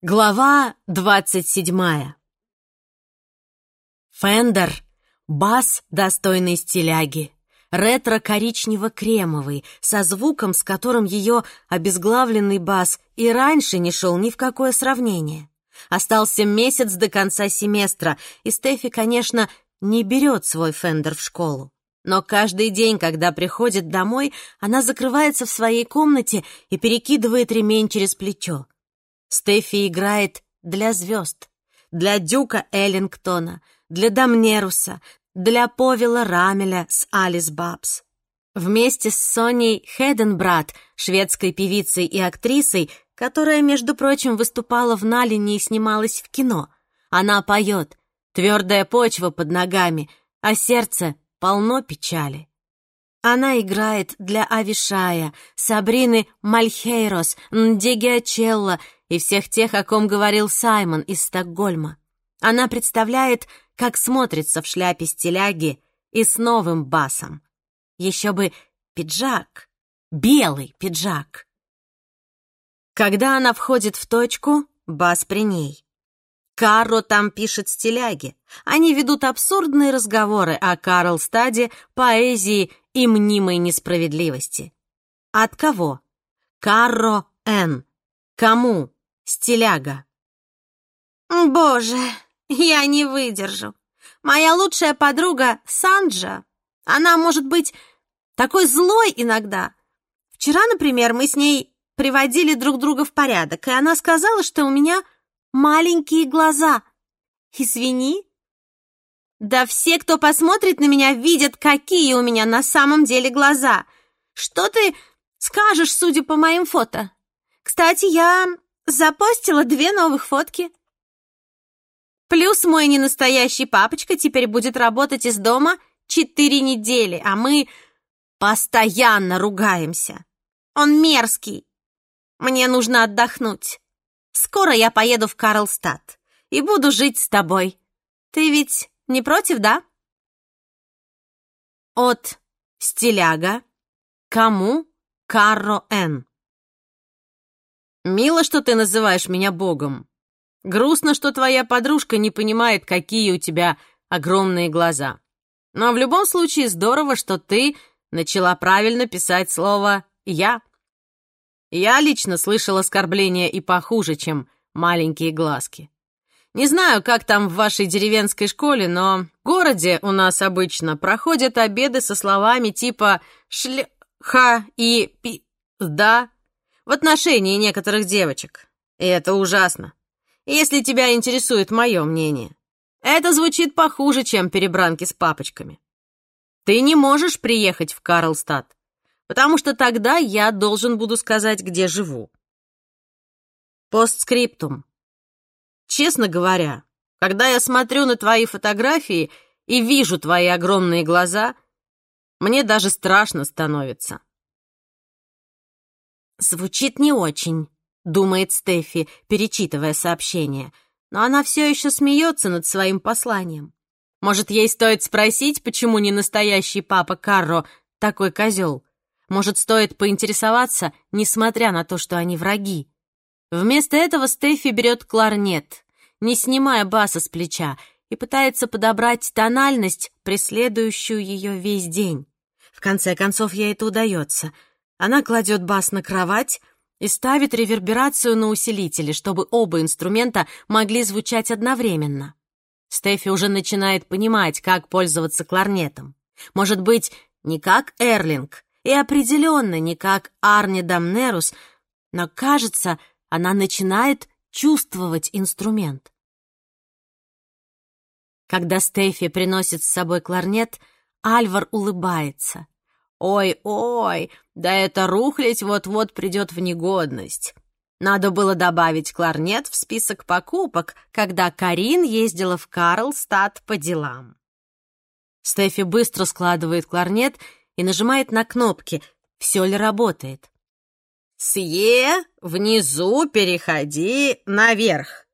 Глава двадцать седьмая Фендер — бас, достойный стиляги. Ретро-коричнево-кремовый, со звуком, с которым ее обезглавленный бас и раньше не шел ни в какое сравнение. Остался месяц до конца семестра, и Стефи, конечно, не берет свой Фендер в школу. Но каждый день, когда приходит домой, она закрывается в своей комнате и перекидывает ремень через плечо. Стефи играет для звезд, для Дюка Эллингтона, для Дамнеруса, для Повела Рамеля с Алис Бабс. Вместе с Соней Хеденбрат, шведской певицей и актрисой, которая, между прочим, выступала в Налине и снималась в кино. Она поет «Твердая почва под ногами», а сердце полно печали. Она играет для Авишая, Сабрины Мальхейрос, Ндегиачелла и всех тех, о ком говорил Саймон из Стокгольма. Она представляет, как смотрится в шляпе стиляги и с новым басом. Еще бы пиджак, белый пиджак. Когда она входит в точку, бас при ней. Карро там пишет стиляги. Они ведут абсурдные разговоры о Карлстаде, поэзии и мнимой несправедливости. От кого? Карро Н. Кому? Стиляга. Боже, я не выдержу. Моя лучшая подруга Санджа. Она может быть такой злой иногда. Вчера, например, мы с ней приводили друг друга в порядок, и она сказала, что у меня маленькие глаза. Извини. Да все, кто посмотрит на меня, видят, какие у меня на самом деле глаза. Что ты скажешь, судя по моим фото? Кстати, я Запостила две новых фотки. Плюс мой ненастоящий папочка теперь будет работать из дома четыре недели, а мы постоянно ругаемся. Он мерзкий. Мне нужно отдохнуть. Скоро я поеду в Карлстад и буду жить с тобой. Ты ведь не против, да? От стиляга кому Карро Н. Мило, что ты называешь меня богом. Грустно, что твоя подружка не понимает, какие у тебя огромные глаза. Но в любом случае здорово, что ты начала правильно писать слово «я». Я лично слышал оскорбления и похуже, чем маленькие глазки. Не знаю, как там в вашей деревенской школе, но в городе у нас обычно проходят обеды со словами типа «шль-ха» и «пи-да», в отношении некоторых девочек. И это ужасно. Если тебя интересует мое мнение. Это звучит похуже, чем перебранки с папочками. Ты не можешь приехать в Карлстад, потому что тогда я должен буду сказать, где живу. Постскриптум. Честно говоря, когда я смотрю на твои фотографии и вижу твои огромные глаза, мне даже страшно становится. «Звучит не очень», — думает Стефи, перечитывая сообщение. Но она все еще смеется над своим посланием. Может, ей стоит спросить, почему не настоящий папа Карро такой козел? Может, стоит поинтересоваться, несмотря на то, что они враги? Вместо этого Стефи берет кларнет, не снимая баса с плеча, и пытается подобрать тональность, преследующую ее весь день. В конце концов, ей это удается — она кладет бас на кровать и ставит реверберацию на усилители, чтобы оба инструмента могли звучать одновременно. Стефи уже начинает понимать, как пользоваться кларнетом. Может быть, не как Эрлинг, и определенно не как Арни Дамнерус, но, кажется, она начинает чувствовать инструмент. Когда Стефи приносит с собой кларнет, Альвар улыбается. Ой-ой, да эта рухлядь вот-вот придет в негодность. Надо было добавить кларнет в список покупок, когда Карин ездила в Карлстад по делам. Стефи быстро складывает кларнет и нажимает на кнопки, все ли работает. «С Е внизу переходи наверх».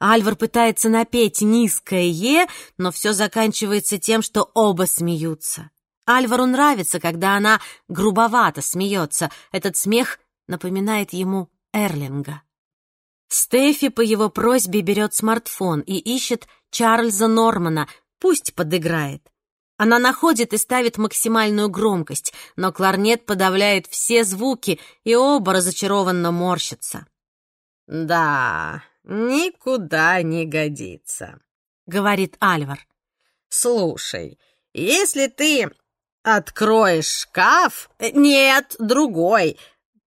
Альвар пытается напеть низкое «Е», но все заканчивается тем, что оба смеются. Альвару нравится, когда она грубовато смеется. Этот смех напоминает ему Эрлинга. Стефи по его просьбе берет смартфон и ищет Чарльза Нормана, пусть подыграет. Она находит и ставит максимальную громкость, но кларнет подавляет все звуки, и оба разочарованно морщатся. «Да, никуда не годится», — говорит Альвар. «Слушай, если ты откроешь шкаф... Э, нет, другой.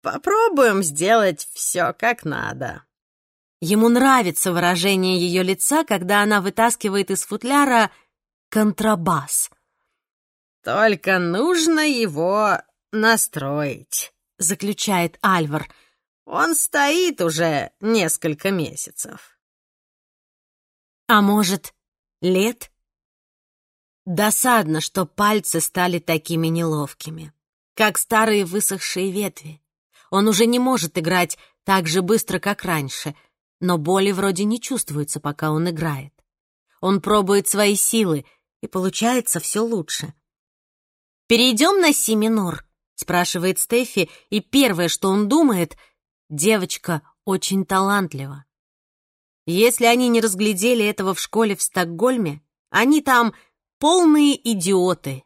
Попробуем сделать все как надо». Ему нравится выражение ее лица, когда она вытаскивает из футляра контрабас. «Только нужно его настроить», — заключает Альвар. «Он стоит уже несколько месяцев». «А может, лет?» Досадно, что пальцы стали такими неловкими, как старые высохшие ветви. Он уже не может играть так же быстро, как раньше, но боли вроде не чувствуется, пока он играет. Он пробует свои силы, и получается все лучше. «Перейдем на си минор?» — спрашивает Стефи, и первое, что он думает, девочка очень талантлива. Если они не разглядели этого в школе в Стокгольме, они там полные идиоты.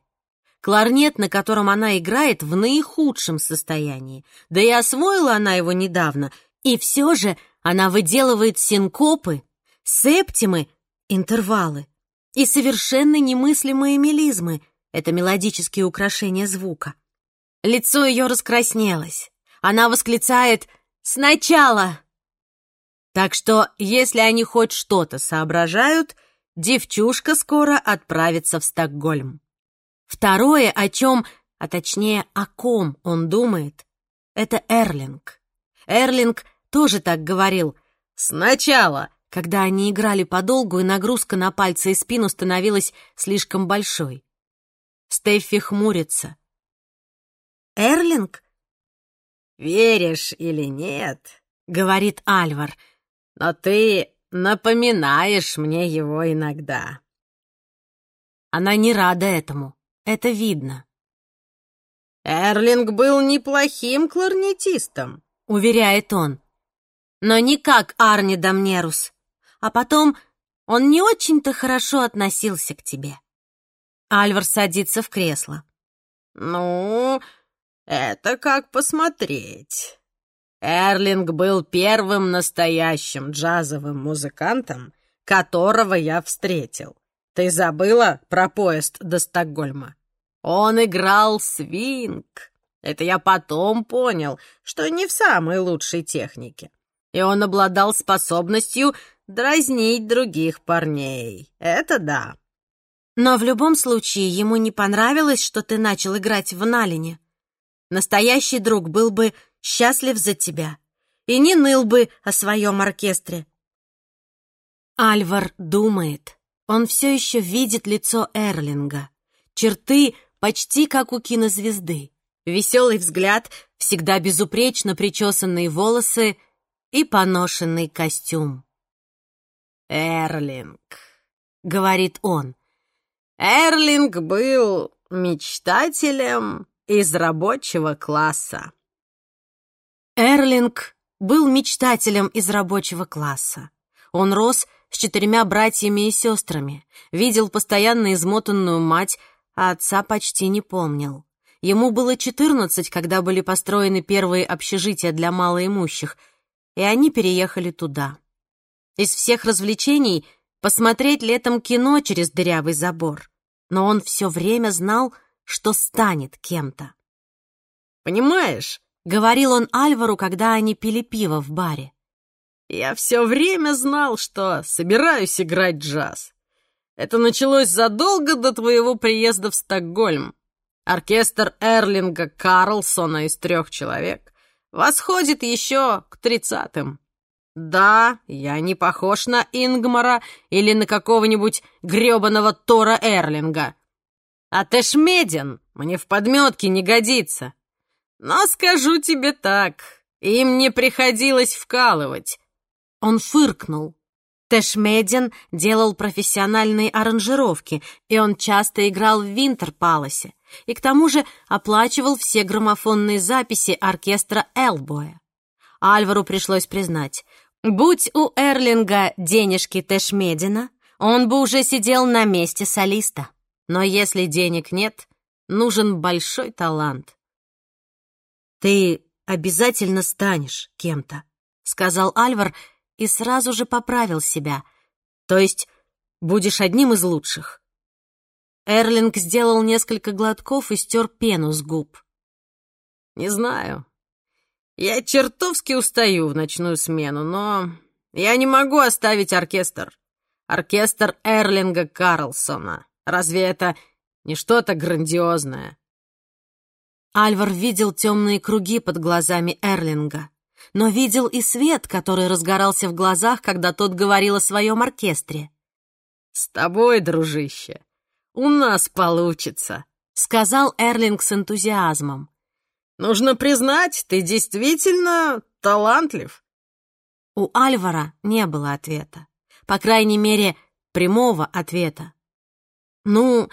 Кларнет, на котором она играет, в наихудшем состоянии. Да и освоила она его недавно. И все же она выделывает синкопы, септимы, интервалы и совершенно немыслимые мелизмы, это мелодические украшения звука. Лицо ее раскраснелось. Она восклицает «Сначала!». Так что, если они хоть что-то соображают, девчушка скоро отправится в Стокгольм. Второе, о чем, а точнее, о ком он думает, это Эрлинг. Эрлинг тоже так говорил «Сначала!», когда они играли подолгу, и нагрузка на пальцы и спину становилась слишком большой. Стеффи хмурится. «Эрлинг?» «Веришь или нет?» — говорит Альвар. «Но ты напоминаешь мне его иногда». Она не рада этому, это видно. «Эрлинг был неплохим кларнетистом», — уверяет он. «Но не как Арни Дамнерус. А потом он не очень-то хорошо относился к тебе». Альвар садится в кресло. «Ну, это как посмотреть. Эрлинг был первым настоящим джазовым музыкантом, которого я встретил. Ты забыла про поезд до Стокгольма? Он играл свинг. Это я потом понял, что не в самой лучшей технике. И он обладал способностью дразнить других парней. Это да. Но в любом случае ему не понравилось, что ты начал играть в Налине. Настоящий друг был бы счастлив за тебя и не ныл бы о своем оркестре. Альвар думает. Он все еще видит лицо Эрлинга. Черты почти как у кинозвезды. Веселый взгляд, всегда безупречно причесанные волосы и поношенный костюм. «Эрлинг», — говорит он, Эрлинг был мечтателем из рабочего класса. Эрлинг был мечтателем из рабочего класса. Он рос с четырьмя братьями и сестрами, видел постоянно измотанную мать, а отца почти не помнил. Ему было четырнадцать, когда были построены первые общежития для малоимущих, и они переехали туда. Из всех развлечений — посмотреть летом кино через дырявый забор. Но он все время знал, что станет кем-то. «Понимаешь», — говорил он Альвару, когда они пили пиво в баре, «я все время знал, что собираюсь играть джаз. Это началось задолго до твоего приезда в Стокгольм. Оркестр Эрлинга Карлсона из трех человек восходит еще к тридцатым. Да, я не похож на Ингмара или на какого-нибудь грёбаного Тора Эрлинга. А Тэшмедин мне в подметке не годится. Но скажу тебе так, им не приходилось вкалывать. Он фыркнул. Тэшмедин делал профессиональные аранжировки, и он часто играл в Винтерпаласе, и к тому же оплачивал все граммофонные записи оркестра Элбоя. Альвару пришлось признать, Будь у Эрлинга денежки Тэшмедина, он бы уже сидел на месте солиста. Но если денег нет, нужен большой талант. «Ты обязательно станешь кем-то», — сказал Альвар и сразу же поправил себя. «То есть будешь одним из лучших». Эрлинг сделал несколько глотков и стер пену с губ. «Не знаю. Я чертовски устаю в ночную смену, но я не могу оставить оркестр. Оркестр Эрлинга Карлсона. Разве это не что-то грандиозное?» Альвар видел темные круги под глазами Эрлинга, но видел и свет, который разгорался в глазах, когда тот говорил о своем оркестре. «С тобой, дружище, у нас получится», — сказал Эрлинг с энтузиазмом. «Нужно признать, ты действительно талантлив». У Альвара не было ответа. По крайней мере, прямого ответа. «Ну,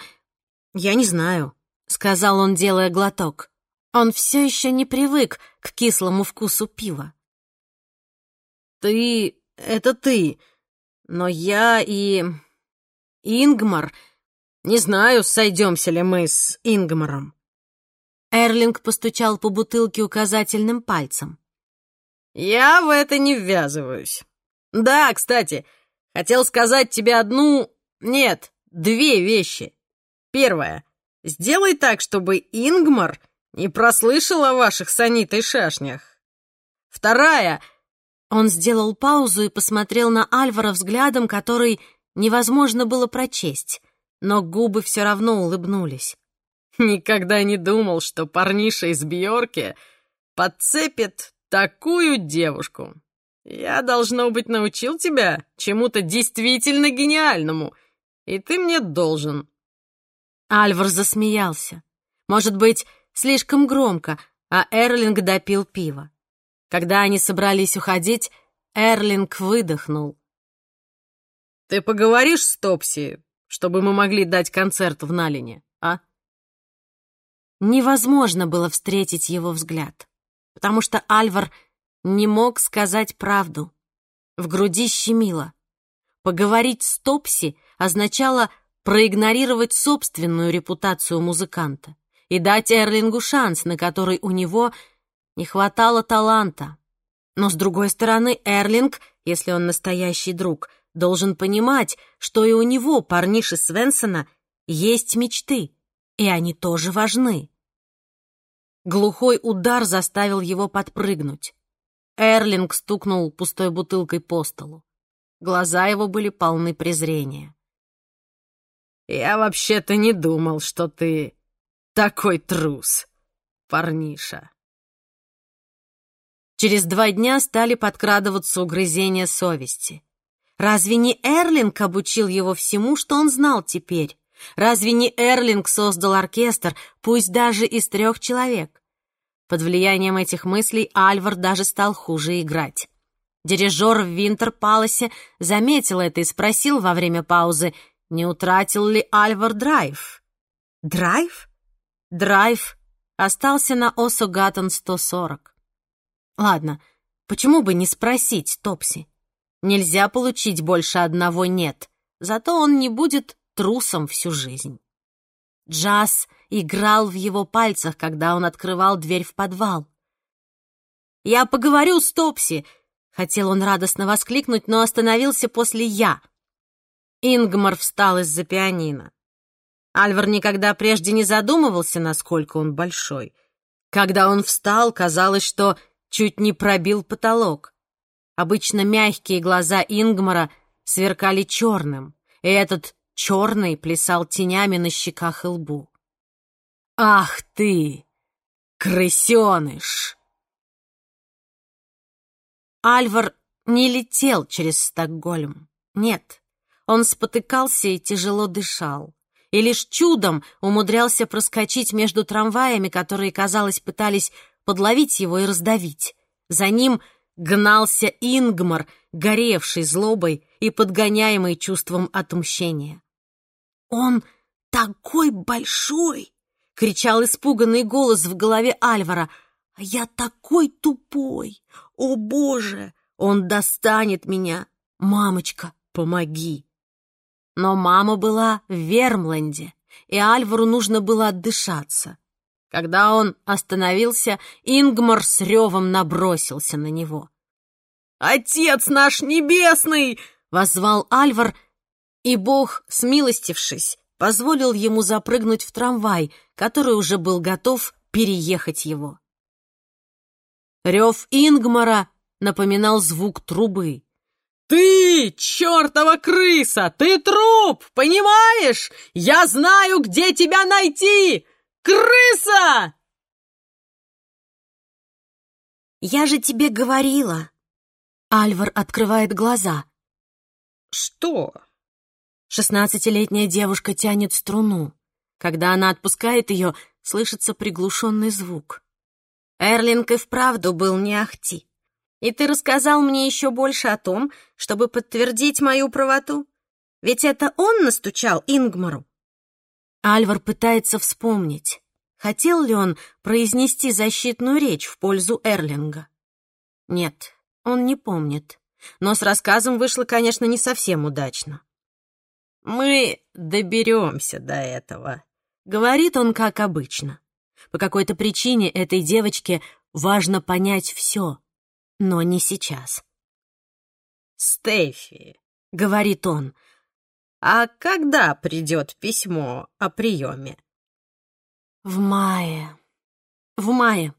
я не знаю», — сказал он, делая глоток. Он все еще не привык к кислому вкусу пива. «Ты — это ты, но я и... Ингмар... Не знаю, сойдемся ли мы с Ингмаром». Эрлинг постучал по бутылке указательным пальцем. «Я в это не ввязываюсь. Да, кстати, хотел сказать тебе одну... Нет, две вещи. Первое. Сделай так, чтобы Ингмар не прослышал о ваших санитой шашнях. Вторая... Он сделал паузу и посмотрел на Альвара взглядом, который невозможно было прочесть, но губы все равно улыбнулись. Никогда не думал, что парниша из Бьорки подцепит такую девушку. Я, должно быть, научил тебя чему-то действительно гениальному, и ты мне должен. Альвар засмеялся. Может быть, слишком громко, а Эрлинг допил пиво. Когда они собрались уходить, Эрлинг выдохнул. «Ты поговоришь с Топси, чтобы мы могли дать концерт в Налине, а?» Невозможно было встретить его взгляд, потому что Альвар не мог сказать правду. В груди щемило. Поговорить с Топси означало проигнорировать собственную репутацию музыканта и дать Эрлингу шанс, на который у него не хватало таланта. Но, с другой стороны, Эрлинг, если он настоящий друг, должен понимать, что и у него, парниши Свенсона, есть мечты, и они тоже важны. Глухой удар заставил его подпрыгнуть. Эрлинг стукнул пустой бутылкой по столу. Глаза его были полны презрения. Я вообще-то не думал, что ты такой трус, парниша. Через два дня стали подкрадываться угрызения совести. Разве не Эрлинг обучил его всему, что он знал теперь? Разве не Эрлинг создал оркестр, пусть даже из трех человек? Под влиянием этих мыслей Альвар даже стал хуже играть. Дирижер в Винтерпаласе заметил это и спросил во время паузы, не утратил ли Альвар драйв? Драйв? Драйв остался на Осогатон 140. Ладно, почему бы не спросить Топси? Нельзя получить больше одного «нет», зато он не будет трусом всю жизнь. Джаз играл в его пальцах, когда он открывал дверь в подвал. «Я поговорю с Топси!» — хотел он радостно воскликнуть, но остановился после «я». Ингмар встал из-за пианино. Альвар никогда прежде не задумывался, насколько он большой. Когда он встал, казалось, что чуть не пробил потолок. Обычно мягкие глаза Ингмара сверкали черным, и этот черный плясал тенями на щеках и лбу. «Ах ты, крысеныш!» Альвар не летел через Стокгольм. Нет, он спотыкался и тяжело дышал. И лишь чудом умудрялся проскочить между трамваями, которые, казалось, пытались подловить его и раздавить. За ним гнался Ингмар, горевший злобой и подгоняемый чувством отмщения. «Он такой большой!» — кричал испуганный голос в голове Альвара. «А я такой тупой! О, Боже! Он достанет меня. Мамочка, помоги. Но мама была в Вермленде, и Альвару нужно было отдышаться. Когда он остановился, Ингмар с ревом набросился на него. «Отец наш небесный!» — воззвал Альвар, и Бог, смилостившись, позволил ему запрыгнуть в трамвай, который уже был готов переехать его. Рев Ингмара напоминал звук трубы. «Ты, чертова крыса! Ты труп! Понимаешь? Я знаю, где тебя найти! Крыса!» «Я же тебе говорила!» Альвар открывает глаза. «Что?» Шестнадцатилетняя девушка тянет струну. Когда она отпускает ее, слышится приглушенный звук. Эрлинг и вправду был не ахти. И ты рассказал мне еще больше о том, чтобы подтвердить мою правоту. Ведь это он настучал Ингмару. Альвар пытается вспомнить, хотел ли он произнести защитную речь в пользу Эрлинга. Нет, он не помнит. Но с рассказом вышло, конечно, не совсем удачно. «Мы доберемся до этого», — говорит он, как обычно. По какой-то причине этой девочке важно понять все, но не сейчас. «Стефи», — говорит он, — «а когда придет письмо о приеме?» «В мае. В мае».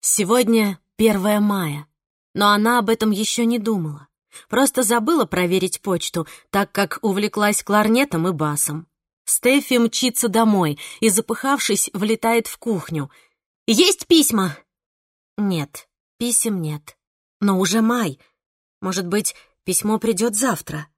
Сегодня первое мая, но она об этом еще не думала. Просто забыла проверить почту, так как увлеклась кларнетом и басом. Стефи мчится домой и, запыхавшись, влетает в кухню. «Есть письма?» «Нет, писем нет. Но уже май. Может быть, письмо придет завтра?»